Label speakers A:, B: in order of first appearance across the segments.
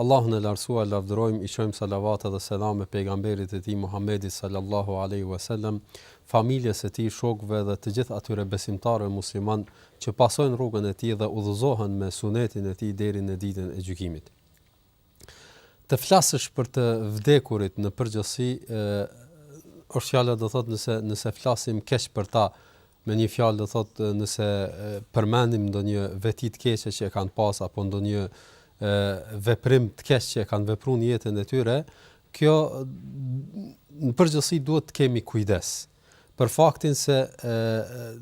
A: Allahun e Lartësuar e
B: lavdërojmë, i çojmë salavate dhe selame Pejgamberit të Tij Muhammedit sallallahu alejhi ve selem, familjes së tij, shokëve dhe të gjithë atyre besimtarëve muslimanë që pasojnë rrugën e tij dhe udhëzohen me sunetin e tij deri në Ditën e Gjykimit. Të flasësh për të vdekurit në përgjithësi, ë është fjala do thotë nëse nëse flasim keq për ta, Me një fjalë do thotë nëse përmendim ndonjë veti të keqe që e kanë pas apo ndonjë veprim të keq që e kanë vepruar në jetën e tyre, kjo në përgjithësi duhet të kemi kujdes për faktin se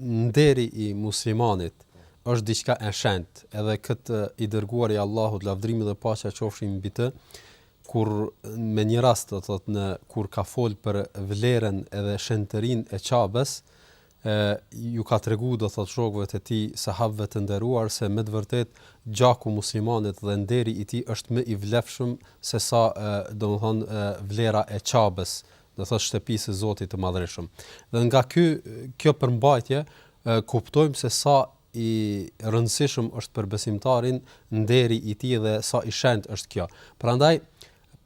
B: nderi i muslimanit është diçka e shenjtë, edhe këtë i dërguari i Allahut lavdrimi dhe paqja qofshin mbi të, kur me një rast do thotë në kur ka fol për vlerën edhe shenjtërinë e Qabes, e ju ka tregu do thot shokëve të tij sahabëve të nderuar se me të vërtet gjaku i muslimanit dhe nderi i tij është më i vlefshëm se sa domthon vlera e Qabes do thot shtëpisë së Zotit të Madhërishëm dhe nga ky kjo përmbajtje kuptojmë se sa i rëndësishëm është për besimtarin nderi i tij dhe sa i shenjtë është kjo prandaj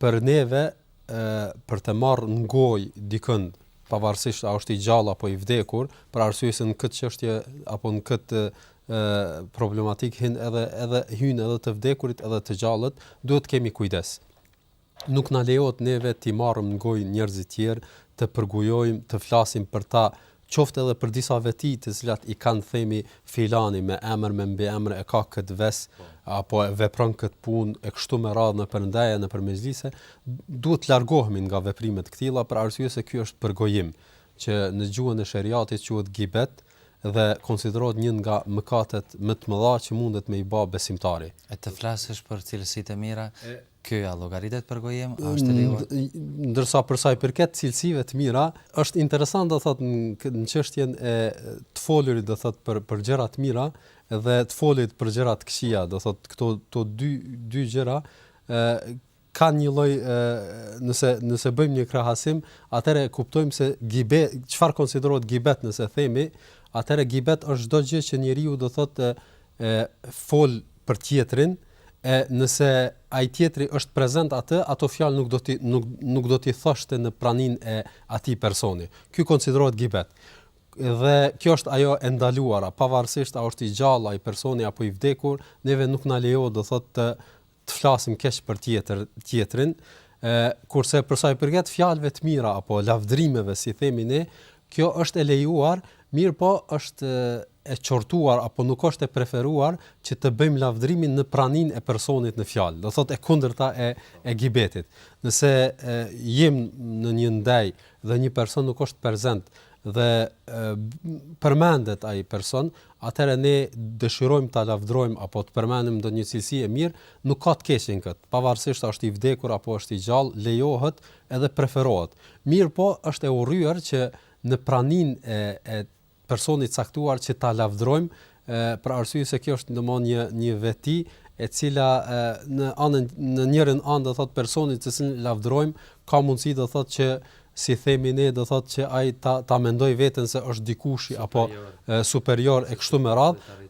B: Për neve për të marrë në gojë dikënd, pavarësisht a është i gjallë apo i vdekur, për arsye se në këtë çështje apo në këtë problematik hin edhe edhe hyjnë edhe të vdekurit edhe të gjallët, duhet të kemi kujdes. Nuk na lejohet neve t'i marrim në gojë njerëzit tjerë, të përgojojmë, të flasim për ta Qoftë edhe për disa veti të cilat i kanë themi filani me emër me mbiemër e ka këtë ves apo e vepron këtë punë e kështu me radhë nëpër ndeja nëpër mexhlise duhet të largohemi nga veprime të këtilla për arsye se ky është përgojim që në gjuhën e sheriatit quhet gibet dhe konsiderohet një nga mëkatet më të mëdha që mundet me i ba besimtari.
A: E të flasësh për cilësitë e mira, Kjo a llogaritet përgojim, a është lejuar?
B: Ndërsa për sa i përket cilësive të mira, është interesant do thotë në çështjen e të folurit do thotë për për gjëra të mira dhe të folurit për gjëra të këqija, do thotë këto to dy dy gjëra ë kanë një lloj nëse nëse bëjmë një krahasim, atëherë kuptojmë se gibet çfarë konsiderohet gibet nëse themi, atëherë gibet është çdo gjë që njeriu do thotë e fol për tjetrin e nëse ai tjetri është prezent atë ato fjalë nuk do t'i nuk nuk do t'i thoshte në praninë e atij personi ky konsiderohet gibet dhe kjo është ajo e ndaluara pavarësisht a është i gjallë ai personi apo i vdekur neve nuk na lejohet do thotë të të flasim keq për tjetër, tjetrin, e, kurse përsa i përket fjalëve të mira, apo lavdrimeve, si themi ne, kjo është e lejuar, mirëpo është e qortuar, apo nuk është e preferuar, që të bëjmë lavdrimin në praninë e personit në fjalë, do thot e kundërta e, e gibetit. Nëse e, jemi në një ndejë dhe një person nuk është prezent, dhe përmendet ai person, atëherë ne dëshirojmë ta lavdërojmë apo të përmendim ndonjë cilësi e mirë, nuk ka të keqe në këtë, pavarësisht a është i vdekur apo është i gjallë, lejohet edhe preferohet. Mirëpo është e urryer që në praninë e e personit të caktuar që ta lavdërojmë, për arsye se kjo është domthon një një veti e cila në anën në njërën anë do thotë personi të cilin lavdërojmë ka mundësi do thotë që si themi ne do thot që ai ta ta mendoj veten se është dikush apo superior e kështu me radhë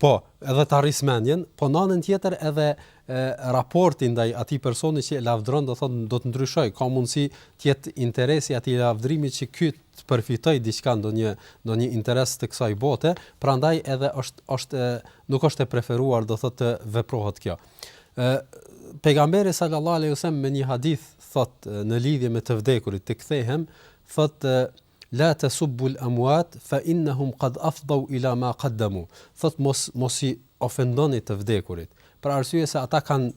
B: po edhe ta rrisë mendjen po në anën tjetër edhe e, raporti ndaj atij personi që e lavdron do thot do të ndryshoj ka mundësi të jetë interesi atij lavdrimi që ky të përfitoj diçka ndonjë ndonjë interes të kësaj bote prandaj edhe është është nuk është e preferuar do thot të veprohet kjo Ë pejgamberi sallallahu alaihi wasallam në një hadith thot në lidhje me të vdekurit të kthehem, thot la tasubbu al-amwat fa innahum qad afdau ila ma qaddamu. Thot mos mos i ofendoni të vdekurit, për arsye se ata kanë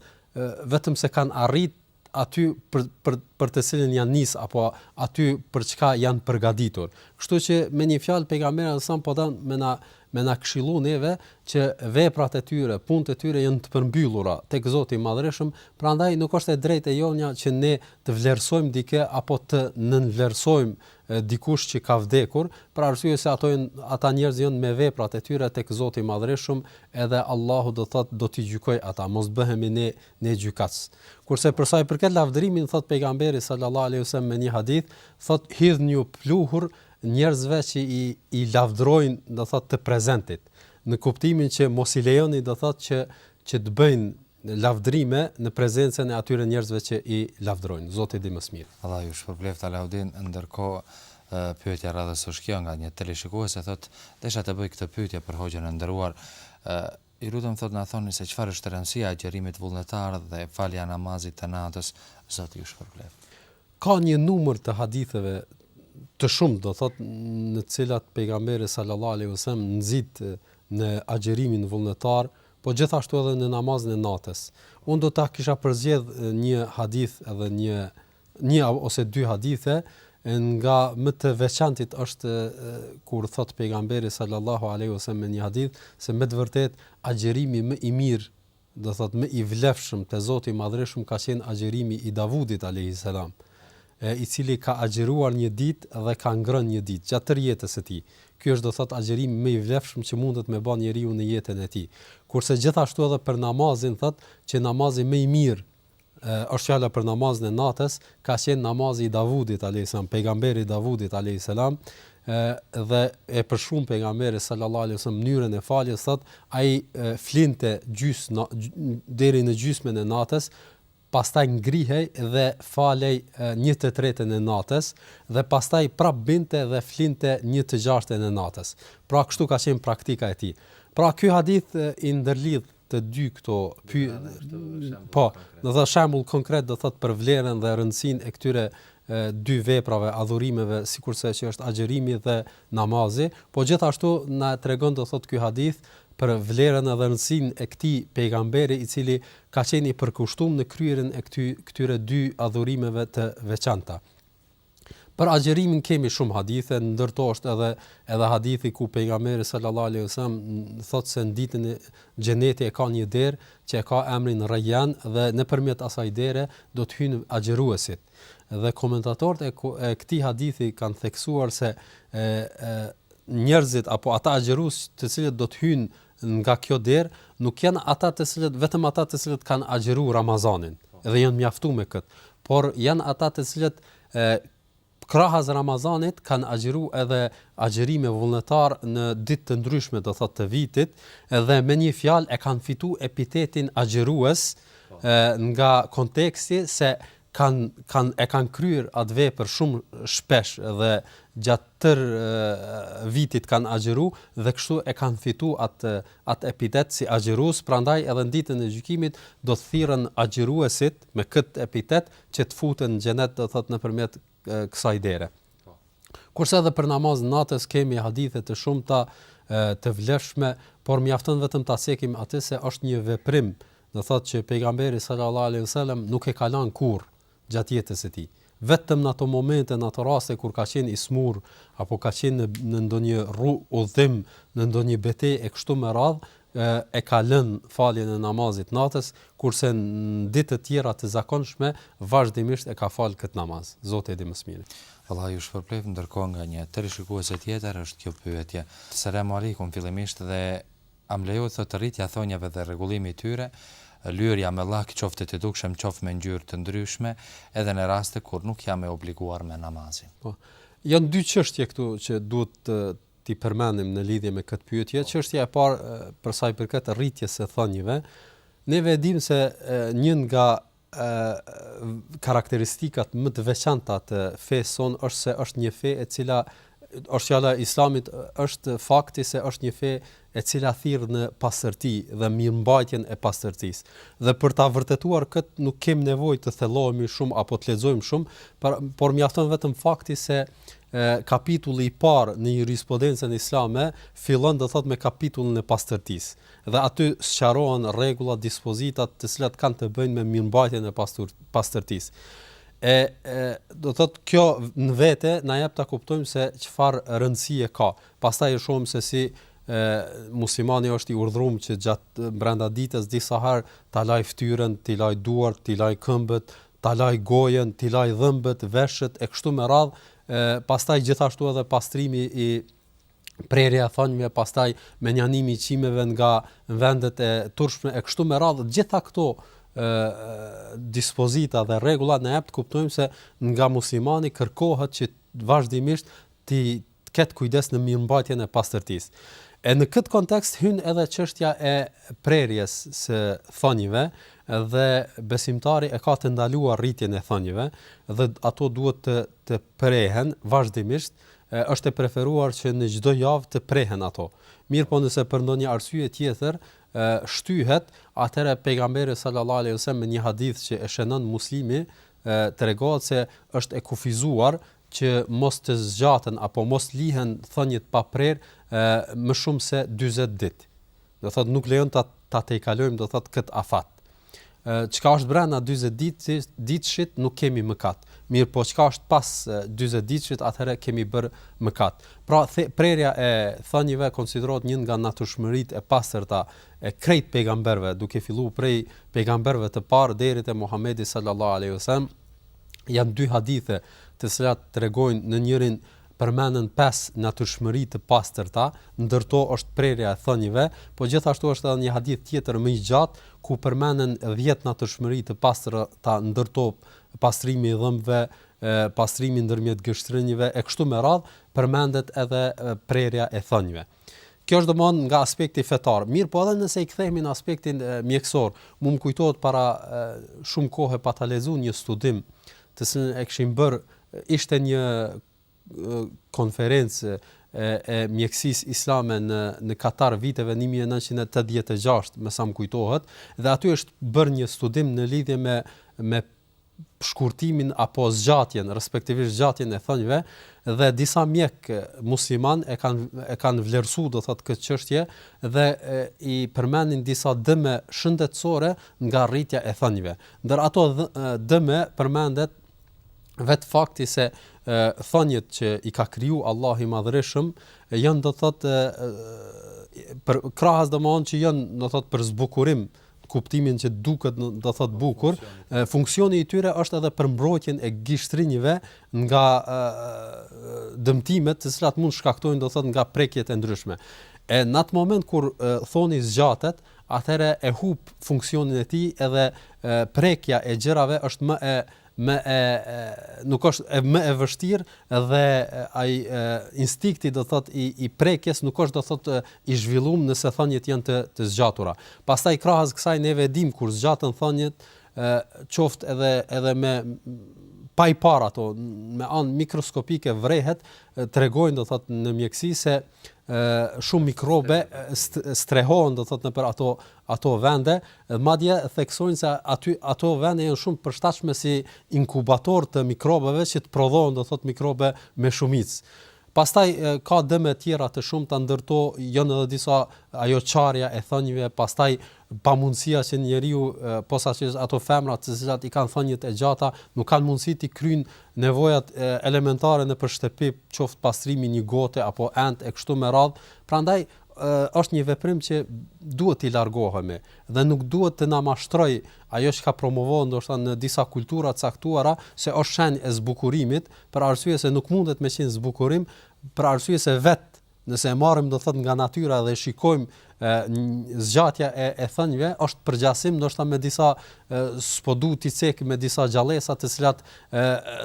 B: vetëm se kanë arrit aty për për për të cilën janë nis apo aty për çka janë përgatitur. Kështu që me një fjalë pejgamberi sallallahu alajhi wasallam po don me na me na këshillu neve që veprat e tyre, punët e tyre janë të përmbyllura tek Zoti i Madhërishëm, prandaj nuk është e drejtë e jonja që ne të vlerësojmë dikë apo të nënvlerësojmë dikush që ka vdekur, për arsye se ato janë ata njerëz janë me veprat e tyre tek Zoti i Madhërishëm, edhe Allahu do thotë do t'i gjykoj ata, mos bëhemi ne ne gjykatës. Kurse për sa i përket lavdërimit thotë pejgamberi sallallahu alejhi wasallam në një hadith, thotë hidhnju pluhur njerëzve që i i lavdërojnë, do thotë të prezentit, në kuptimin që mos i lejoni do thotë që që të bëjnë lavdërime në prezencën e atyre njerëzve që i lavdërojnë. Zoti di më së miri.
A: Allahu ju shpërbleftë Alaudin, ndërkohë pyetja e radhës është kjo nga një teleshikuese thotë, desha të bëj këtë pyetje për hoxhën e nderuar, ë Ju lutem thotë na thoni se çfarë është rëndësia e agjërimit vullnetar dhe falja e namazit të natës Zoti ju shpërbleftë.
B: Ka një numër të haditheve të shumë do thotë në të cilat pejgamberi sallallahu alejhi ve sellem nxit në agjërimin vullnetar po gjithashtu edhe në namazin e natës. Unë do ta kisha përzgjedh një hadith edhe një Një ose dy hadithe, nga më të veçantit është kur thotë pejgamberi sallallahu alaihi wasallam në një hadith se me të vërtetë agjërimi më i mirë, do thotë më i vlefshëm te Zoti i Madhreshëm ka qenë agjërimi i Davudit alaihi salam, i cili ka agjëruar një ditë dhe ka ngrënë një ditë gjatë tërë jetës së tij. Ky është do thotë agjërimi më i vlefshëm që mundet me bë njeriu në jetën e tij. Kurse gjithashtu edhe për namazin thotë që namazi më i mirë Është fjala për namazin e natës, ka qenë namazi i Davudit alejhi selam, pejgamberit Davudit alejhi selam, dhe e përshkruan pejgamberi sallallahu alejhi wasallam mënyrën e faljes thotë ai flinte gjys deri në gjysmën e natës, pastaj ngrihej dhe falej një të tretën e natës dhe pastaj prap binte dhe flinte një të gjashtën e natës. Pra kështu ka qenë praktika e tij. Pra ky hadith i ndërlidh të dy këto py po do të shembull konkret do thot për vlerën dhe rëndësinë e këtyre dy veprave adhurimeve sikurse që është agjërimi dhe namazi po gjithashtu na tregon do thot ky hadith për vlerën dhe rëndësinë e këtij pejgamberi i cili ka qenë i përkushtum në kryerjen e këty, këtyre dy adhurimeve të veçanta Për agjërimin kemi shumë hadithe, ndër to është edhe edhe hadithi ku pejgamberi sallallahu alaihi wasallam thotë se në ditën e xheneti e ka një derë që e ka emrin Rejjan dhe nëpërmjet asaj dere do të hyjnë agjëruesit. Dhe komentatorët e, e këtij hadithi kanë theksuar se e, e njerëzit apo ata agjërues të cilët do të hyjnë Nga kjo derë nuk janë ata të cilët vetëm ata të cilët kanë agjëru Ramazanin dhe janë mjaftu me këtë, por janë ata të cilët krahas Ramazanit kanë agjëruar edhe agjërime vullnetar në ditë të ndryshme, do thotë të vitit, dhe me një fjalë e kanë fitu epitetin agjërues, nga konteksti se kanë kanë e kanë kryer atë vepër shumë shpesh dhe gjatë tërë vitit kanë agjëru dhe kështu e kanë fitu atë atë epitet si agjërues, prandaj edhe në ditën e gjykimit do të thirrën agjëruesit me këtë epitet që të futen në xhenet do thotë nëpërmjet kësaj dere. Kurse edhe për namaz të natës kemi hadithe të shumta të vlefshme, por mjafton vetëm ta cekim atë se është një veprim do thotë që Pejgamberi sallallahu alejhi ve selem nuk e ka lanë kurrë gjatë jetës së tij. Vetëm në ato momente, në ato raste kur ka qenë i smur apo ka qenë në në ndonjë rru, udhëtim, në ndonjë betejë e kështu me radhë, ë e ka lënë faljen e namazit të natës, kurse në ditët tjera të zakonshme vazhdimisht e ka falë këtë namaz. Zoti e di më së miri.
A: Allahu ju shpërbleftë, ndërkohë nga një teleshikuese tjetër është kjo pyetje. Selam alejkum fillimisht dhe A më lejohet thotë rritja e thonjave dhe rregullimi i tyre, lyerja me llak qoftë e të dukshëm qoftë me ngjyrë të ndryshme edhe në raste kur nuk jam e obliguar me namazin?
B: Po. Janë dy çështje këtu që duhet t'i përmendim në lidhje me këtë pyetje. Po. Çështja e parë për sa i përket rritjes së thonjëve, neve e dimë se një nga karakteristikat më të veçanta të fesë sonë është se është një fe e cila është fjala e Islamit është fakti se është një fe e cila thirr në pastërti dhe mirëmbajtjen e pastërtisë. Dhe për ta vërtetuar kët nuk kem nevojë të thellohemi shumë apo të lexojmë shumë, por, por mjafton vetëm fakti se e, kapitulli i parë në jurisprudencën islame fillon do thot me kapitullin e pastërtisë. dhe aty sqarohen rregullat, dispozitat të cilat kanë të bëjnë me mirëmbajtjen e pastërtisë. E, e do të thotë kjo në vete na jep ta kuptojmë se çfarë rëndësie ka. Pastaj e shohim se si e muslimani është i urdhëruar që gjatë brenda ditës disa herë ta laj fytyrën, t'i laj duart, t'i laj këmbët, ta laj gojën, t'i laj dhëmbët, veshët e kështu me radhë, pastaj gjithashtu edhe pastrimi i prerja e thonjve, pastaj menjanimi i qimeve nga vendet e turshme e kështu me radhë, gjitha këto ë dispozita dhe rregulla na jep të kuptojmë se nga muslimani kërkohet që vazhdimisht të ket kujdes në mirëmbajtjen e pastërtisë. E në këtë kontekst hyn edhe çështja e prerjes së thonjve dhe besimtari e ka të ndaluar rritjen e thonjve dhe ato duhet të të prehen vazhdimisht Është e preferuar që në çdo javë të prehen ato. Mirëpo nëse për ndonjë arsye tjetër shtyhet, atëherë pejgamberi sallallahu alejhi wasallam në një hadith që e shënon Muslimi tregon se është e kufizuar që mos të zgjaten apo mos lihen thonjët pa prerë më shumë se 40 ditë. Do thotë nuk lejohet ta tejkalojmë do thotë kët afat. Çka është brenda 40 ditë ditëshit nuk kemi mëkat. Mirëpo çka është pas 40 ditëshit atëherë kemi bër mëkat. Pra the, prerja e thonjve konsiderohet një nga natyrshmëritë e pastërta e krejt pejgamberëve, duke filluar prej pejgamberëve të parë deri te Muhamedi sallallahu alaihi wasallam. Jan dy hadithe të cilat tregojnë në njërin përmenden pesë natyrshmëri të pastërta, ndër to është prerja e thonjëve, po gjithashtu është edhe një hadith tjetër më i gjatë ku përmenden dhjetë natyrshmëri të pastërta, ndër to pastrimi i dhëmbëve, pastrimi ndërmjet gishtërinjve e kështu me radhë, përmendet edhe prerja e thonjëve. Kjo është domthon nga aspekti fetar. Mirë, po edhe nëse i kthehemi në aspektin mjekësor, mu më kujtohet para e, shumë kohë pata lexuar një studim, të cilin e kishin bërë, ishte një konferencë e, e mjekësisë islame në në Katar viteve 1986, me sa më kujtohet, dhe aty është bërë një studim në lidhje me me shkurtimin apo zgjatjen, respektivisht zgjatjen e thonjve dhe disa mjekë muslimanë e kanë e kanë vlerësuar do thotë këtë çështje dhe e, i përmendin disa dëme shëndetësore nga rritja e thonjve. Ndër ato dëme përmendet vetë fakti se e, thonjtë që i ka kriju Allahu i Madhërishëm janë do thotë për krahas domethënë që janë do thotë për zbukurim kuptimin që duket do thot bukur, funksioni i tyre është edhe për mbrojtjen e gishtrinjve nga dëmtimet të cilat mund të shkaktohen do thot nga prekjet e ndryshme. E në atë moment kur e, thoni zgjatet, atëherë e hup funksionin e tij edhe e, prekja e gjërave është më e më e nuk është e më e vështirë dhe ai instinkti do thot i i prekjes nuk është do thot i zhvilluar nëse thonjtë janë të të zgjatura. Pastaj krahas kësaj neve e dimë kur zgjaten thonjtë ë qoftë edhe edhe me pa i parë ato me anë mikroskopike vrehet tregojnë do thot në mjekësi se ë shumë mikrobe strehohen do thot nëpër ato ato vende, madje theksojnë se aty ato vende janë shumë të përshtatshme si inkubatorë të mikrobeve që të prodhohen, do thotë, mikrobe me shumicë. Pastaj ka dëme të tjera të shumta, ndër to janë edhe disa ajo çarja e thonjve, pastaj pamundësia që njeriu posaçërisht ato femra të cilat i kanë thonjtë e gjata, nuk kanë mundësi të kryjnë nevojat elementare nëpër shtëpi, qoftë pastrimi i një gote apo enët e kështu me radhë. Prandaj është një veprim që duhet t'i largohemi dhe nuk duhet të na mashtrojë ajo që ka promovu ndoshta në disa kultura të caktuara se është shenjë e zbukurimit, për arsye se nuk mundet me qenë zbukurim, për arsye se vetë nëse e marrim do thot nga natyra dhe shikojmë e, zgjatja e e thonjve është përgjasim ndoshta me disa s'po du t'i cek me disa gjallesa të cilat e,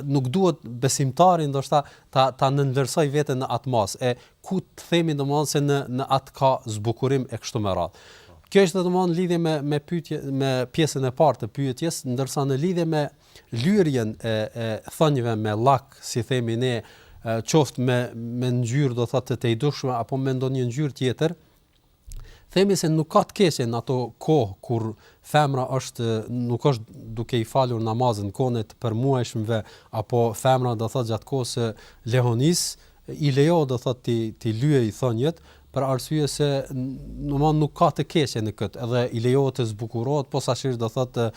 B: nuk duhet besimtari ndoshta ta ta nënvlerësojë veten në atë masë e ku të themi domethënë se në në atë ka zbukurim e kështu me radhë. Kjo ishte domethënë në lidhje me me pyetje me pjesën e parë të pyetjes, ndërsa në lidhje me lyrjen e e thonjve me llak, si themi ne, qoftë me me ngjyrë do thotë të tejdukshme apo me ndonjë ngjyrë tjetër, Themi se nuk ka të keqe në ato kohë kur femra është nuk është duke i falur namazin kohën e të përmuajshmeve apo femra do thotë gjatë kohës së lehonisë i lejohet do thotë t'i t'i lyej thonjtë për arsye se normal nuk ka të keqe në këtë edhe i lejohet të zbukurohet posaçërisht do thotë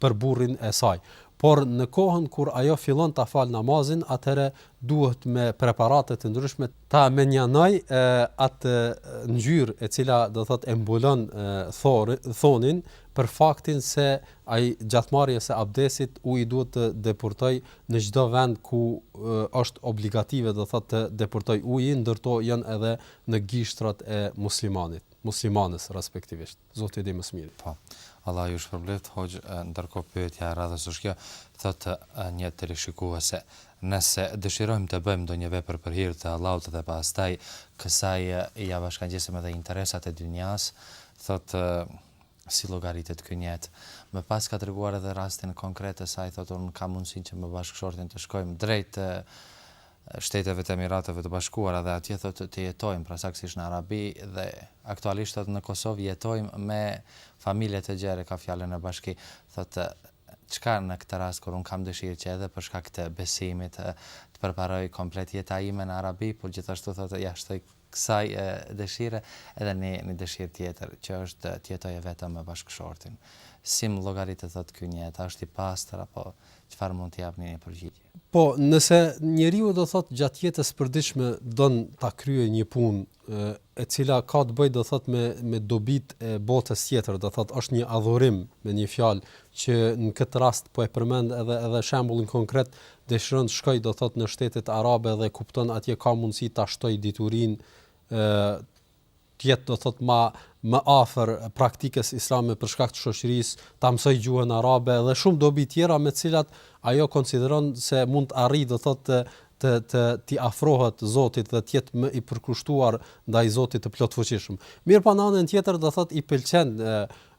B: për burrin e saj por në kohën kur ajo fillon ta falë namazin atëherë duhet me preparate të ndryshme ta menjanoj atë ngjyrë e cila do thotë e mbulon thonin për faktin se gjatë marrjes së abdesit uji duhet të depurtoj në çdo vend ku është obligative do thotë të depurtoj uji ndër to janë edhe në gishtrat e muslimanit muslimanes respektivisht Zoti e di më së miri.
A: Po. Allah ju shpërbleftë hoxhë, ndërkohë pyetja e radhës është kjo, thotë një teleshikuese, nëse dëshirojmë të bëjmë ndonjë vepër për hir të Allahut dhe pastaj kësaj ia bashkëngjesim edhe interesat e dynjasë, thotë si llogaritet ky njet. Më pas ka treguar edhe rastin konkret të saj, thotë unë kam mundësinë që me bashkëshortin të shkojmë drejt Shteteve të Emirateve të Bashkuara dhe atje thotë të jetojmë, pra saktësisht në Arabi dhe aktualisht thotë në Kosovë jetojmë me familje të gjerë e ka fjalën në bashkësi, thotë çka në këtë rast kur unë kam dëshirë që edhe për shkak të besimit të përparoj komplet jeta ime në Arabi, por gjithashtu thotë ja shtoj kësaj dëshire edhe një dëshirë tjetër që është të jetoj e vetme me bashkëshortin. Si më llogaritet thotë ky njet, a është i pastër apo çfarë mund të japni një përgjigje?
B: Po, nëse njeriu do thotë gjatë jetës së përditshme don ta kryejë një punë e cila ka të bëjë do thotë me me dobitë e botës tjetër, do thotë është një adhurim me një fjalë që në këtë rast po e përmend edhe edhe shembullin konkret dëshiron të shkoj do thot në shtetet arabe dhe kupton atje ka mundësi ta shtoj diturinë të jet do thot ma më afër praktikës islame për shkak të shoqërisë, ta mësoj gjuhën arabe dhe shumë dobi tjera me të cilat ajo konsideron se mund të arrijë do thot të të të t'i afrohet Zotit dhe të jetë më i përkushtuar ndaj Zotit të plotfuqishëm. Mirpo në anën tjetër do thot i pëlqen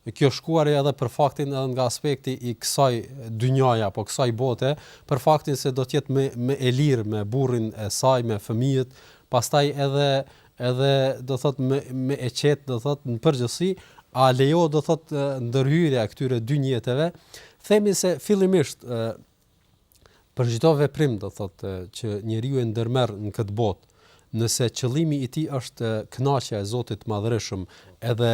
B: Kjo shkuarje edhe për faktin edhe nga aspekti i kësaj dynjaje apo kësaj bote, për faktin se do të jetë më më e lirë me burrin e saj, me fëmijët, pastaj edhe edhe do thotë më më e qetë do thotë në përgjithësi, a lejohet do thotë ndërhyrja e këtyre dy njeteve, themi se fillimisht Për çdo veprim, do të thotë, që njeriu e ndërmerr në këtë botë, nëse qëllimi i tij është kënaqja e Zotit të Madhërishëm, edhe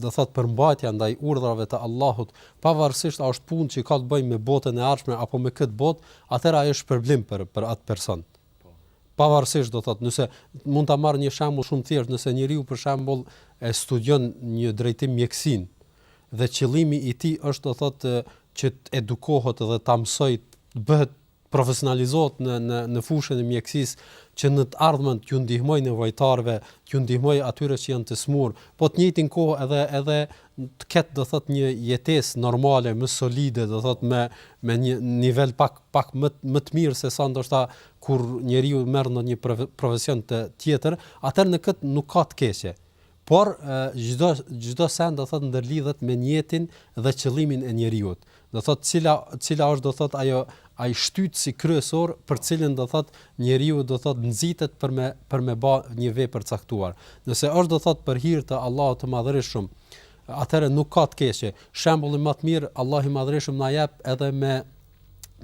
B: do të thotë përmbajtja ndaj urdhrave të Allahut, pavarësisht a është punë që ka të bëjë me botën e ardhshme apo me këtë botë, atëherë ai është shpërblim për atë person. Po. Pavarësisht do të thotë, nëse mund ta marr një shembull shumë të thjeshtë, nëse njeriu për shembull e studion një drejtim mjekësinë, dhe qëllimi i tij është do thotë që të edukohet dhe ta mësoj të bëhet të profesionalizohet në në në fushën e mjekësisë që në të ardhmen t'ju ndihmojë nevojtarëve, t'ju ndihmojë atyre që janë të smur, po të njëjtin kohë edhe edhe të ketë do thot një jetesë normale, më solide, do thot me me një nivel pak pak më më të mirë se sa ndoshta kur njeriu merr ndonjë profesion të tjetër, atëherë në këtë nuk ka të keqe. Por çdo çdo send do thotë ndërlidhet me nijetin dhe qëllimin e njeriut. Do thotë cila cila është do thotë ajo ai shtytësi kryesor për cilën do thotë njeriu do thotë nxitet për me për me bë një vepër të caktuar. Nëse është do thotë për hir të Allahut të Madhërishëm atëherë nuk ka të keqe. Shembullin më të mirë Allahu i Madhërishëm na jep edhe me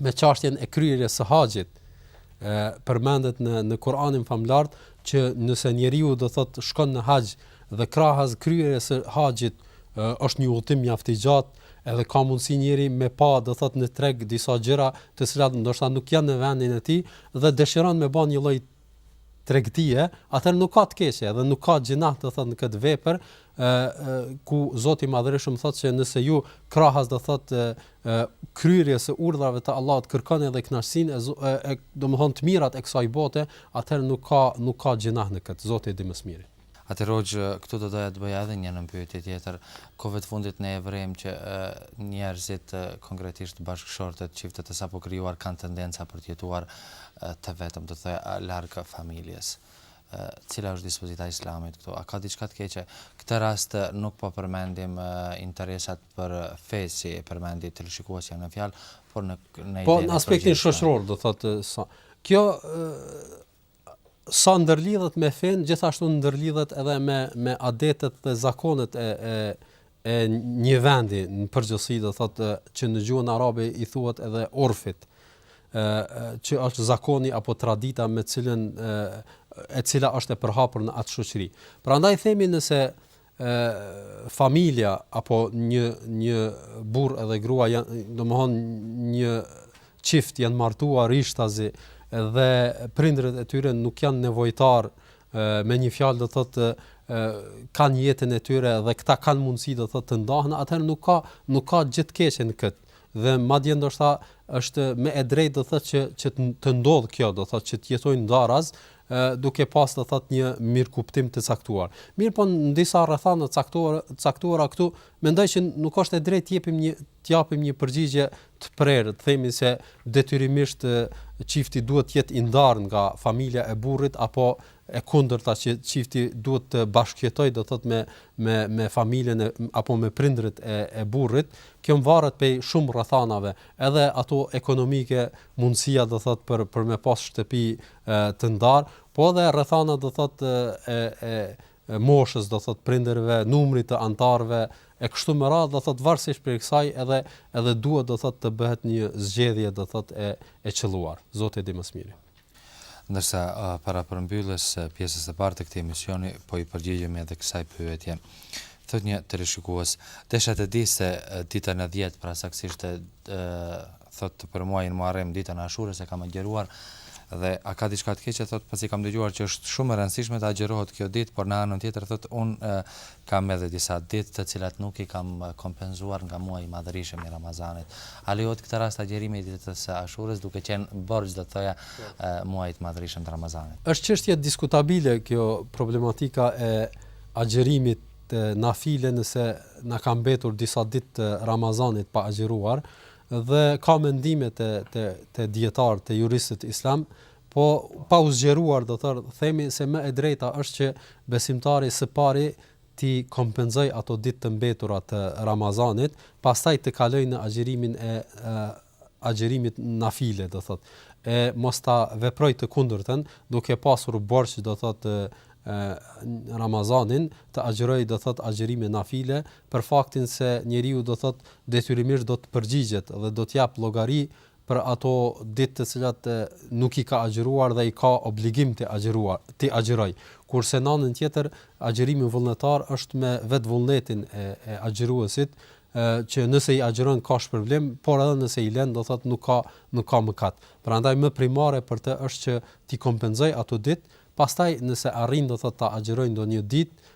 B: me çështjen e kryerjes së haxhit përmendet në në Kur'anin famëlartë që nëse njeriu do thot shkon në haxh dhe krahas kryerjes së haxhit është një udhtim mjaft i gjatë edhe ka mundësi njeri me pa do thot në treg disa gjëra të cilat ndoshta nuk janë në vendin e tij dhe dëshiron me ba një lloj tregtie, atëherë nuk ka të keqe dhe nuk ka gjinah do thot në këtë vepër, ë ku Zoti i Madhërishëm thot se nëse ju krahas do thot kryerjes së urdhrave të Allahut kërkoni edhe kënaqësinë e, e domthon të mirat e kësaj bote, atëherë nuk ka nuk ka gjinah në këtë, Zoti e di më së miri.
A: Atëherë hoxhë, këtu do doja të bëja edhe një nënpyetje tjetër. Kohëve të fundit ne e vërejmë që njerëzit, konkretisht bashkëshortët, çiftet e sapokrijuara kanë tendenca për të jetuar të vetëm, do të thoja larg familjes. Cila është dispozita e Islamit këtu? A ka diçka të keqe? Këtë rast nuk po përmendim interesat për fe, si e përmendi teleshikuesja në fjalë, por në
B: në Po, në aspektin shoqëror, do thotë sa. Kjo Sa ndërlidhet me fenë, gjithashtu ndërlidhet edhe me me adetet dhe zakonet e e e një vendi në përgjithësi do thotë që në gjuhën arabe i thuhet edhe urfit ë që është zakoni apo tradita me cilën e cila është e përhapur në atë shoqëri. Prandaj themi nëse familja apo një një burrë edhe grua janë domthon një çift janë martuar rishtazi dhe prindërit e tyre nuk janë nevojtar me një fjalë do thotë kanë jetën e tyre dhe këta kanë mundësi do thotë të ndahen atëherë nuk ka nuk ka gjë të keqe në kët dhe madje ndoshta është më e drejtë do thotë që që të ndodh kjo do thotë që të jetojnë ndaraz duke pas do thot një mirëkuptim të caktuar. Mirpo në disa rrethana të caktuara këtu, mendoj që nuk është e drejtë të jepim një të japim një përgjigje të prerë, të themi se detyrimisht çifti duhet të jetë i ndarë nga familja e burrit apo e kundërta që çifti duhet të bashkëjetojë do thot me me me familjen e, apo me prindërit e e burrit, kjo varet prej shumë rrethanave, edhe ato ekonomike, mundësia do thot për për me pas shtëpi të ndarë, po edhe rrethana do thotë e e e moshës do thotë të prindërve, numrit të anëtarëve e kështu me radhë do thotë varësisht prej kësaj edhe edhe duhet do thotë të bëhet një zgjedhje do thotë e e qëlluar. Zoti e di më së miri.
A: Ndërsa uh, para përmbylljes uh, pjesës së parë të këtij emisioni po i përgjigjemi edhe kësaj pyetje. Thot një teleshikues, desha të di se uh, dita në 10, pra saktësisht uh, thotë për muajin Muharrem ditën e Ashures e kam agjëruar dhe a ka diçka të keqe thotë pasi kam dëgjuar që është shumë e rëndësishme të agjërohet kjo ditë, por në anën tjetër thotë unë kam edhe disa ditë të cilat nuk i kam kompenzuar nga muaji i madhërishëm i Ramazanit. A lejohet në këtë rast agjërimi i ditës së Ashures duke qenë borxh do të thoja muajit të madhërishëm të Ramazanit?
B: Është çështje diskutabile kjo problematika e agjërimit nafile nëse na ka mbetur disa ditë të Ramazanit pa agjëruar, Dhe ka mendime te te te dijetarët, te juristët islam, po pa u zgjeruar do të themi se më e drejta është që besimtari së pari t'i kompenzojë ato ditë të mbetura të Ramazanit, pastaj të kalojë në agjërimin e agjërimit nafile do thotë, e mos ta veprojë të kundërtën, duke pasur borxh do thotë Ramazanin të agjërojë do thotë agjërime nafile për faktin se njeriu do thotë detyrimisht do të përgjigjet dhe do të japë llogari për ato ditë të cilat nuk i ka agjëruar dhe i ka obligim të agjëruar, t'i agjëroj. Kurse në anën tjetër, agjërimi vullnetar është me vetë vullnetin e, e agjëruesit, që nëse i agjëron ka shpërblim, por edhe nëse i lën do thotë nuk ka nuk ka mëkat. Prandaj më primare për të është që t'i kompenzoj ato ditë Pastaj nëse arrin do thotë ta agjërojë ndonjë ditë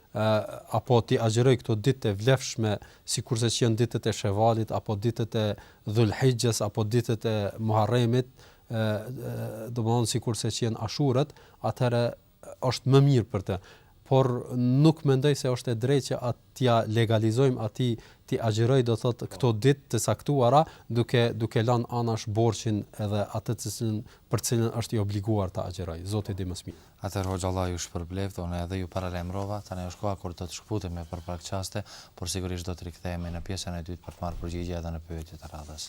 B: apo t'i agjërojë këto ditë të vlefshme sikurse që janë ditët e shevalit apo ditët e dhulhixhes apo ditët e muharremit domthonë sikurse që janë ashurat atëherë është më mirë për të por nuk mendoj se është e drejtë që t'ia legalizojmë atij t'i agjërojë do thotë këto ditë të caktuara duke duke lënë anash borxhin edhe atë për të cilën është i obliguar ta agjërojë. Zoti e di më së miri.
A: Atëherë hoxhë Allahu ju shpërbleftë, unë edhe ju paralajmërova, tani është koha kur do të shkëputemi për pak çaste, por sigurisht do të rikthehemi në pjesën e dytë për të marrë përgjigje edhe në pyetjet e radhës.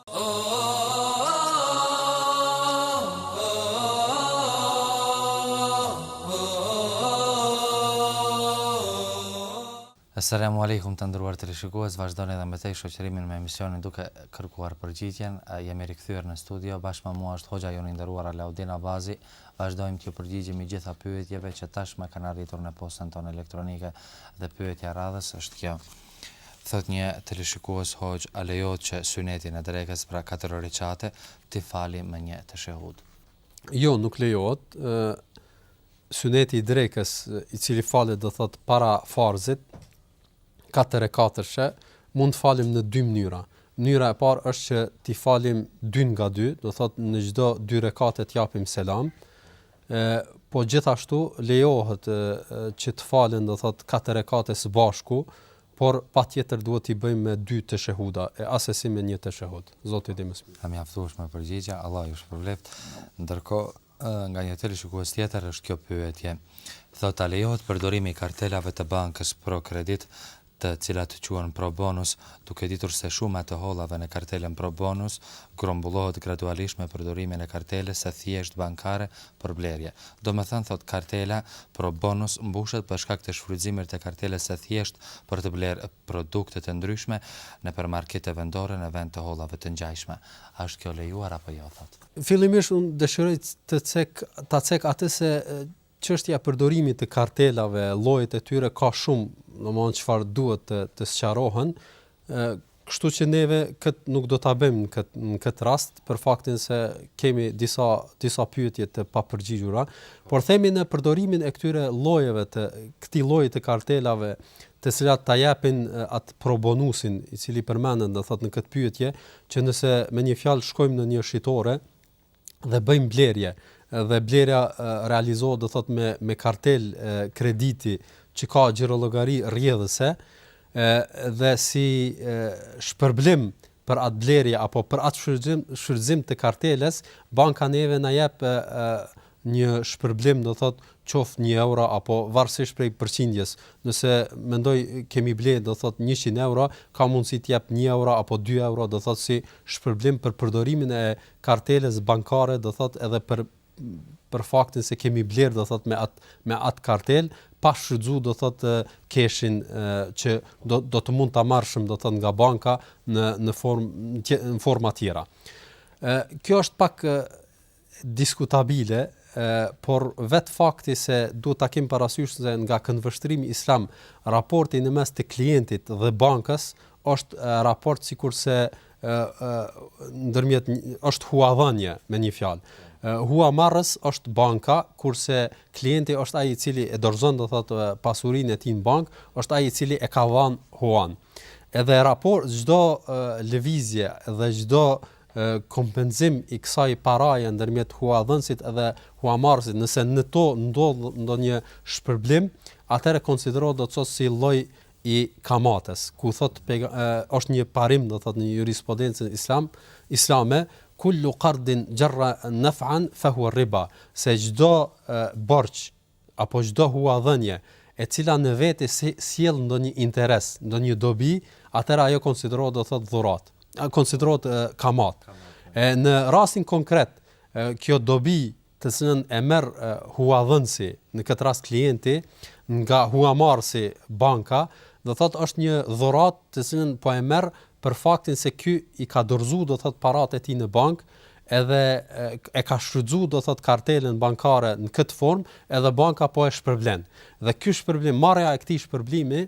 A: As-salamu alejkum të nderuar teleshikues, vazhdoni edhe më tej shoqërimin me emisionin Duke kërkuar përgjigjen. Jemi rikthyer në studio, bashkë me mua është hoxha jonë i nderuar Alaudin Abazi. Vazhdojmë t'ju përgjigjemi gjitha pyetjeve që tashmë kanë arritur në postën tonë elektronike dhe pyetja e radhës është kjo. Thotë një teleshikues hoxhë a lejohet që synetin e drekës pra katër rekate t'i falim me një teshehud.
B: Jo, nuk lejohet, ë syneti i drekës i cili falet do thot para farzit katër rekatëshe mund të falim në dy mënyra. Mënyra e parë është që t'i falim dy nga dy, do thot në çdo dy rekate të japim selam. E, po gjithashtu lejohet e, që të falen, do thotë, katër rekate së bashku, por patjetër duhet t'i bëjmë me dy teshehude, e asesi me një teshehud. Zoti di më s'miri.
A: E mjaftueshme përgjigjja, Allahu ju shpërbleftë. Ndërkohë, nga një teleshikues tjetër është kjo pyetje. Thot, a lejohet përdorimi i kartelave të bankës ProCredit të cilat quhen pro bonus, duke ditur se shuma e të hollave në kartelën pro bonus grumbullohet gradualisht me përdorimin e kartelës së thjeshtë bankare për blerje. Domethënë, thotë, kartela pro bonus mbushet për shkak të shfrytëzimit të kartelës së thjeshtë për të blerë produkte të ndryshme nëpër markete vendore në vend të hollave të ngjajshme. A është kjo e lejuar apo jo, thotë.
B: Fillimisht unë dëshiroj të cek ta cek atë se Çështja e përdorimit të kartelave, llojet e tyre ka shumë, domethënë çfarë duhet të të sqarohen, kështu që neve kët nuk do ta bëjmë në kët në kët rast për faktin se kemi disa disa pyetje të papërgjigjura, por themi në përdorimin e këtyre llojeve të këtij lloji të kartelave të cilat ta japin atë probonusin i cili përmendet do thotë në këtë pyetje që nëse me një fjalë shkojmë në një shitore dhe bëjmë blerje dhe blerja realizohet do thot me me kartelë krediti që ka xhirollogari rrjedhëse dhe si shpërblim për atë blerje apo për atë shfrytëzim shfrytëzim të kartelës banka neve na jep një shpërblim do thot qoft një euro apo varësisht prej përqindjes nëse mendoj kemi bler do thot njëqind euro ka mundësi të jap një euro apo dy euro do thot si shpërblim për përdorimin e kartelës bankare do thot edhe për për faktin se kemi bler do thot me at me at kartel pa shfrytzu do thot keshin që do do të mund ta marrshëm do thot nga banka në në formë në forma tjera ë kjo është pak diskutabile, por vetë fakti se duhet ta kemi parasysh se nga këndvështrimi islam raporti në mes të klientit dhe bankës është raport sikurse ë ë ndërmjet është huadhënie me një fjalë. Huamarrës është banka, kurse klienti është ai i cili e dorëzon do thotë pasurinë e tij në bankë, është ai i cili e ka dhënë huan. Edhe raport çdo lëvizje dhe çdo kompenzim i kësaj paraje ndërmjet huadhënësit dhe huamarrësit, nëse në to ndodh ndonjë shpërblim, atëherë konsiderohet do të thotë si lloj i kamatës, ku thot është një parim do thot në jurisprudencën islam islame kullu qardin jarra naf'an fa huwa riba se çdo borç apo çdo huadhënie, e cila në vete sjell ndonjë interes, ndonjë dobi, atëherë ajo konsiderohet, do të thotë, dhuratë, konsiderohet kamatë. E në rastin konkret, kjo dobi të cilën e merr huadhënësi, në këtë rast klienti, nga huamarrësi, banka, do të thotë është një dhuratë të cilën po e merr për faktin se ky i ka dorëzu, do të thotë, paratë e tij në bankë, edhe e ka shfrytzu do thot kartelën bankare në këtë formë, edhe banka po e shpërblen. Dhe ky shpërblim, marrja e këtij shpërblimi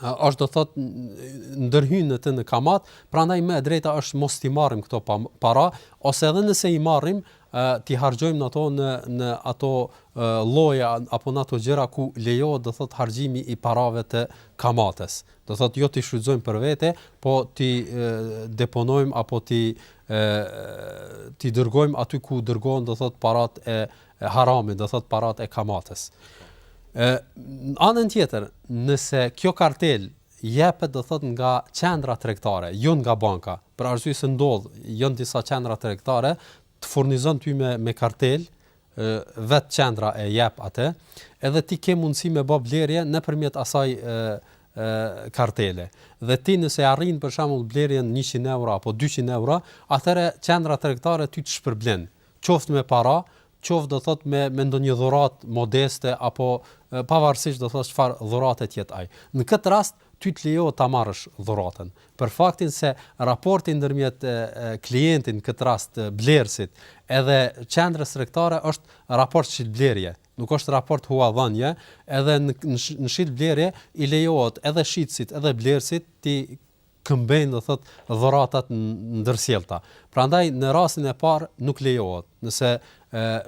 B: është do thot ndërhyn në të në kamat, prandaj më e drejta është mos t'i marrim këto para ose edhe nëse i marrim t'i harxhojmë ato në në ato lloje apo në ato gjëra ku lejohet do thot harxhimi i parave të kamatës. Do thot jo t'i shfrytëzojmë për vete, po t'i deponojmë apo t'i uh, e t'i dërgojmë aty ku dërgohen do thot parat e, e haramit, do thot parat e kamatës. Ë anën tjetër, nëse kjo kartel jepet do thot nga qendra tregtare, jo nga banka, për arsye se ndodh janë disa qendra tregtare të furnizon ty me me kartel, vet qendra e jep atë edhe ti ke mundësi me ba blerje nëpërmjet asaj kartele dhe ti nëse arrin për shembull blerjen njëqind euro apo dyqind euro atëherë qendra tregtare ty të shpërblen qoftë me para qoftë do thot me me ndonjë dhuratë modeste apo pavarësisht do thot çfarë dhurate të jetë ai në këtë rast Ty të lejohet ta marrësh dhuratën për faktin se raporti ndërmjet klientit, në këtë rast blerësit, edhe qendrës tregtare është raport shitblerje, nuk është raport huadhënie, edhe në shitblerje i lejohet edhe shitësit edhe blerësit t'i këmbejnë do thotë dhuratat ndërsjellta. Prandaj në rastin e parë nuk lejohet. Nëse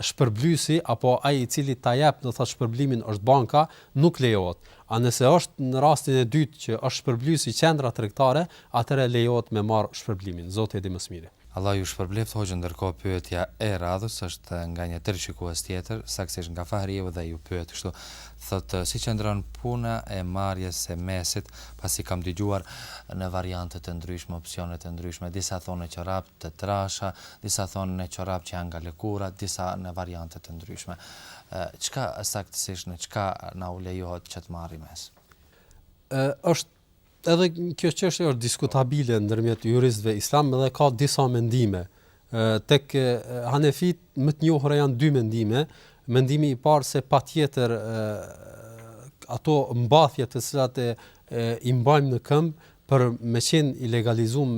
B: shpërblyesi apo ai i cili ta jep do të thotë shpërblimin është banka, nuk lejohet. A nëse është në rastin e dytë që është shpërblyesi qendra tregtare, atëherë lejohet me marrë shpërblimin. Zoti e di më së miri.
A: Allahu ju shpërbleftë hoxhë ndërkohë pyetja e radhës është nga një teleshikues tjetër saktësisht nga Fahriu dhe ju pyet kështu thotë si qëndron puna e marrjes së mes'hit pasi kam dëgjuar në variante të ndryshme opsione të ndryshme disa thonë çorap të trasha Disa thonë në çorap që janë nga lëkura, disa në variante të ndryshme. Çka saktësisht në çka na u lejohet që të marrim mes'h?
B: Ë është edhe kjo çështje është diskutabile ndërmjet juristëve islam dhe ka disa mendime. Ë tek Hanefitë më të njohura janë dy mendime. Mendimi i parë se patjetër ato mbathje të cilat i mbajmë në këmbë për me qenë i legalizum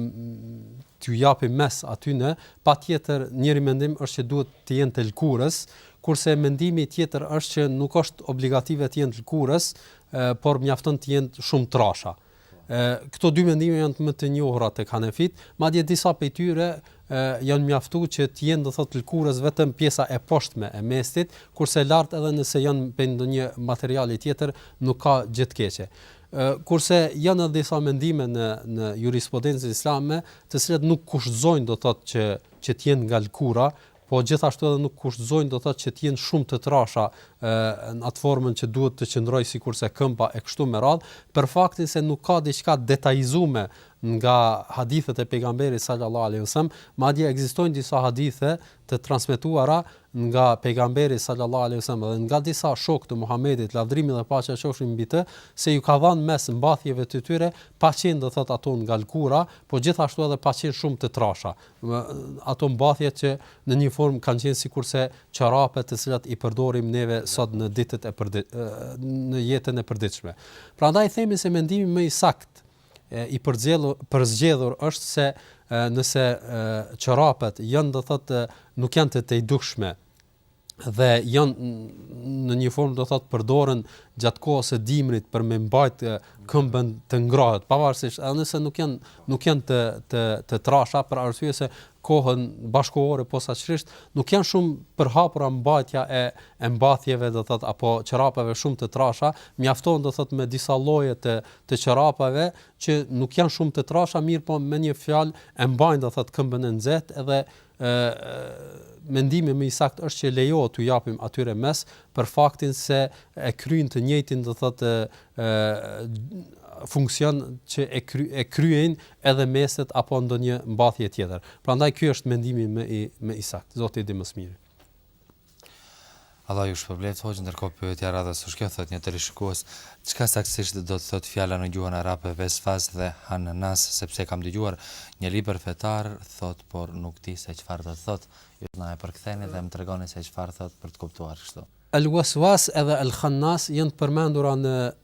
B: t'ju japim mes'h atyne, patjetër njëri mendim është që duhet të jenë të lkurës, kurse mendimi tjetër është që nuk është obligative të jenë të lkurës, por mjafton të jenë shumë të trasha. Këto dy mendime janë më të njohura tek Hanefitë, madje disa prej tyre janë mjaftu që të jenë do thotë të lkurës vetëm pjesa e poshtme e mestit, kurse lart edhe nëse janë prej ndonjë materiali tjetër, nuk ka gjë të keqe. Kurse janë edhe disa mendime në në jurisprudencën islame, të cilat nuk kushtëzojnë do të thotë që që të jenë nga lëkura, po gjithashtu edhe nuk kushtëzojnë do të thotë që të jenë shumë të trasha në atë formën që duhet të qëndrojë sikurse këmba e kështu me radhë, për faktin se nuk ka diçka detajizuar nga hadithet e pejgamberit sallallahu alaihi wasallam, madje ekzistojnë disa hadithe të transmetuara nga Pejgamberi sallallahu alejhi ve sellem dhe nga disa shokë të Muhamedit, lavdërimi dhe paqja qofshin mbi të, se ju ka dhënë mes'h mbathjeve të tyre, pa qenë do thotë ato nga lëkura, po gjithashtu edhe pa qenë shumë të trasha. Ato mbathje që në një formë kanë qenë sikurse çorapet të cilat i përdorim neve sot në ditët e përdi, në jetën e përditshme. Prandaj themi se mendimi më i saktë i përzgjedhur është se nëse çorapet janë do thotë nuk janë të tejdukshme dhe janë në një formë do thotë përdoren gjatë kohës së dimrit për me mbajt këmbën të ngrohtë pavarësisht edhe nëse nuk janë nuk janë të të të trasha për arsye se kohën bashkëkohore, posaçërisht nuk janë shumë përhapura mbajtja e e mbathjeve do thotë apo çorapeve shumë të trasha mjafton do thotë me disa lloje të të çorapeve që nuk janë shumë të trasha mirëpo me një fjalë e mbajnë do thot këmbën e nxehtë edhe ë mendimi më i saktë është që lejohet t'u japim atyre mes'h për faktin se e kryejnë të njëjtin do thot ë funksion që e kry, e kryejnë edhe mestet apo ndonjë mbathje tjetër. Prandaj ky është mendimi më i më i saktë. Zoti e di më së miri.
A: Allah ju shpërbleftë hoxhë ndërkohë pyetja e radhës është kjo thotë një teleshikues çka saktësisht do të thotë fjala në gjuhën arabe vesvas dhe hannas sepse kam dëgjuar një libër fetar thotë por nuk e di se çfarë do të thotë ju na e përktheni dhe më tregoni se çfarë thotë për të kuptuar kështu.
B: Al waswas edhe al khannas janë të përmendura në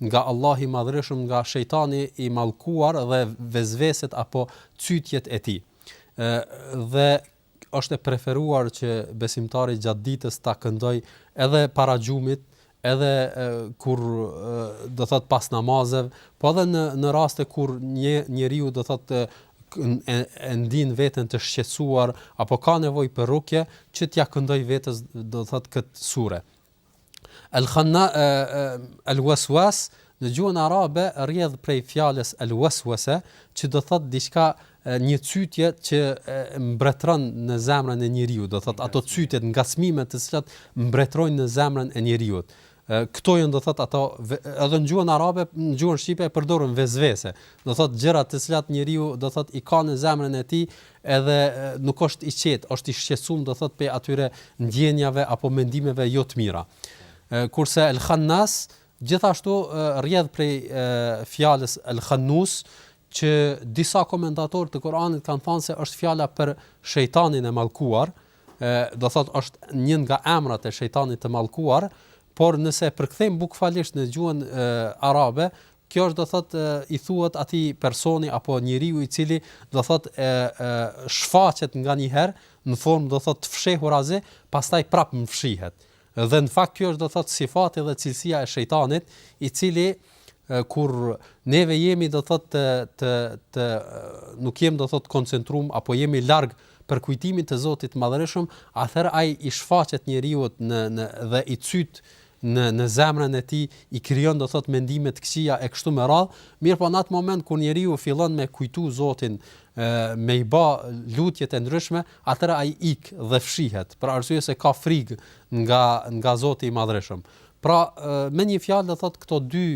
B: nga Allahu i Madhërishëm nga shejtani i mallkuar dhe vesveset apo cytjet e tij. Ë dhe është e preferuar që besimtari gjatë ditës ta këndoj edhe para gjumit, edhe kur do thot pas namazeve, po edhe në në raste kur njeriu do thot e, e ndin veten të shqetësuar apo ka nevojë për rukje, që t'ia këndoj vetes do thot kët sure. El khanna el waswas në gjuhën arabe rrjedh prej fjalës el waswasa, që do thotë diçka një cytje që mbretëron në zemrën e njeriu, do thotë ato cytje, ngacmime të cilat mbretërojnë në zemrën e njeriut. Këto janë do thotë ato edhe në gjuhën arabe, në gjuhën shqipe e përdorin vesvese. Do thotë gjëra të cilat njeriu do thotë i ka në zemrën e tij, edhe nuk është i qetë, është i shqetësuar do thotë prej atyre ndjenjave apo mendimeve jo të mira. Kurse El Khannas gjithashtu rrjedh prej fjalës El Khannus që disa komentatorë të Kuranit kanë thënë se është fjala për shejtanin e mallkuar, do thotë është një nga emrat e shejtanit të mallkuar, por nëse e përkthejmë bukvalisht në gjuhën arabe, Kjo është do thotë i thuhet atij personi apo njeriu i cili do thotë e, e shfaqet nganjëherë në formë do thotë të fshehurazi, pastaj prap mshihet. Dhe në fakt kjo është do thotë sifati dhe cilësia e shejtanit, i cili kur neve jemi do thotë të të të nuk jemi do thotë koncentruar apo jemi larg përkujtimit të Zotit të Madhërishëm, atëherë ai i shfaqet njeriut në në dhe i cyt në në zemrën e tij i krijon do thot mendime të këqija e kështu me radh, mirëpo në atë moment kur njeriu fillon me kujtu Zotin, me i bë lutjet e ndryshme, atëherë ai ik dhe fshihet, për arsye se ka frigë nga nga Zoti i Madhrishëm. Pra, me një fjalë do thot këto dy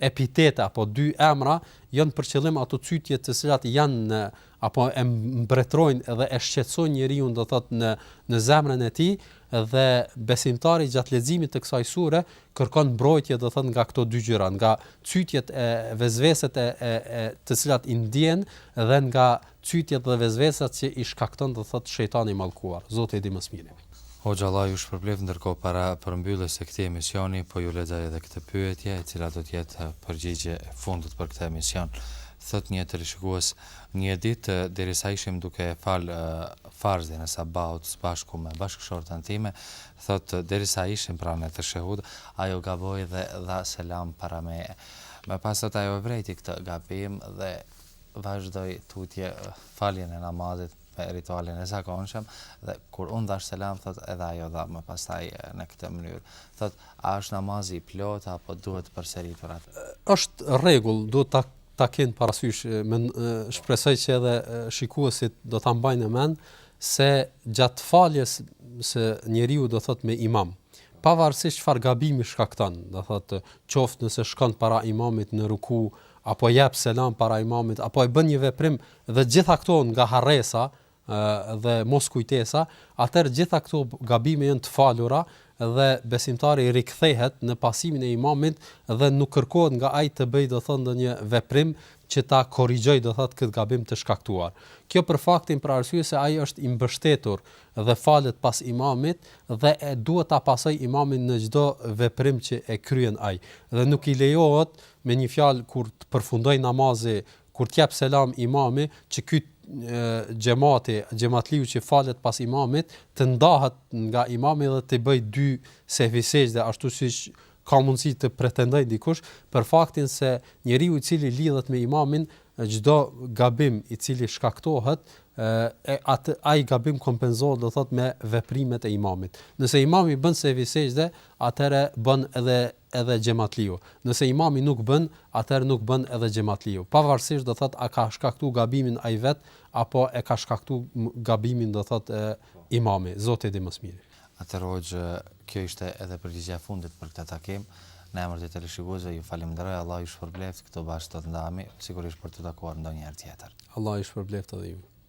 B: epitete apo dy emra janë për qëllim ato cytje të cilat janë në apo e mbretërojnë edhe e shqetësojnë njeriun do thot në në zemrën e tij dhe besimtari gjatë leximit të kësaj sure kërkon mbrojtje do thot nga këto dy gjëra nga cytjet e vesveset e, e, e të cilat i ndjen dhe nga Cytjet dhe vesveset që i shkakton do të thotë shejtani i mallkuar. Zoti e di më së miri.
A: Hoxhë Allahu ju shpërbleft ndërkohë para përmbylljes së këtij emisioni po ju lexoj edhe këtë pyetje e cila do të jetë përgjigje e fundit për këtë emision thotë një teleshikues një ditë derisa ishim duke e fal farzin e sabahut së bashku me bashkëshorten time thotë derisa ishim pra në teshehud ajo gaboi dhe dha selam para meje më pas thotë ajo e vrejti këtë gabim dhe vazhdoi tutje faljen e namazit me ritualin e zakonshëm dhe kur unë dhash selam thot edhe ajo dha më pastaj në këtë mënyrë thot a është namazi i plot apo duhet përsëritur atë
B: është rregull duhet ta ta kenë parasysh me shpresoj që edhe shikuesit do ta mbajnë mend se gjatë faljes se njeriu do thot me imam pavarësisht çfarë gabimi shkakton do thot qoftë nëse shkon para imamit në ruku apo jep selam para imamit, apo e bën një veprim dhe gjitha këto nga harresa dhe moskujtesa, atëherë gjitha këto gabime janë të falura dhe besimtari rikthehet në pasimin e imamit dhe nuk kërkohet nga ai të bëjë do thotë ndonjë veprim që ta korrigjojë do thotë këtë gabim të shkaktuar. Kjo për faktin për arsye se ai është i mbështetur dhe falet pas imamit dhe e duhet ta pasojë imamin në çdo veprim që e kryen ai dhe nuk i lejohet Me një fjalë kur të përfundojë namazi, kur të jap selam imami, që ky xhemati, xhematliu që falet pas imamit, të ndahet nga imami dhe të bëjë dy sehvi sexhde ashtu siç ka mundësi të pretendojë dikush për faktin se njeriu i cili lidhet me imamin çdo gabim i cili shkaktohet e atë ai gabim kompenzohet do thot me veprimet e imamit. Nëse imami bën sehvi sexhde, atëherë bën edhe edhe xhematliu. Nëse imami nuk bën, atëherë nuk bën edhe xhematliu. Pavarësisht do thotë a ka shkaktu gabimin ai vet apo e ka shkaktu gabimin do thotë imami. Zoti e di më së miri.
A: Atëherë hoxhë kjo ishte edhe përgjigja e fundit për këtë takim. Në emër të teleshikuesve ju falënderoj, Allahu ju shpërbleftë, këtu bashkë do të ndahemi, sigurisht për t'u takuar ndonjëherë tjetër.
B: Allahu ju shpërbleftë edhe ju.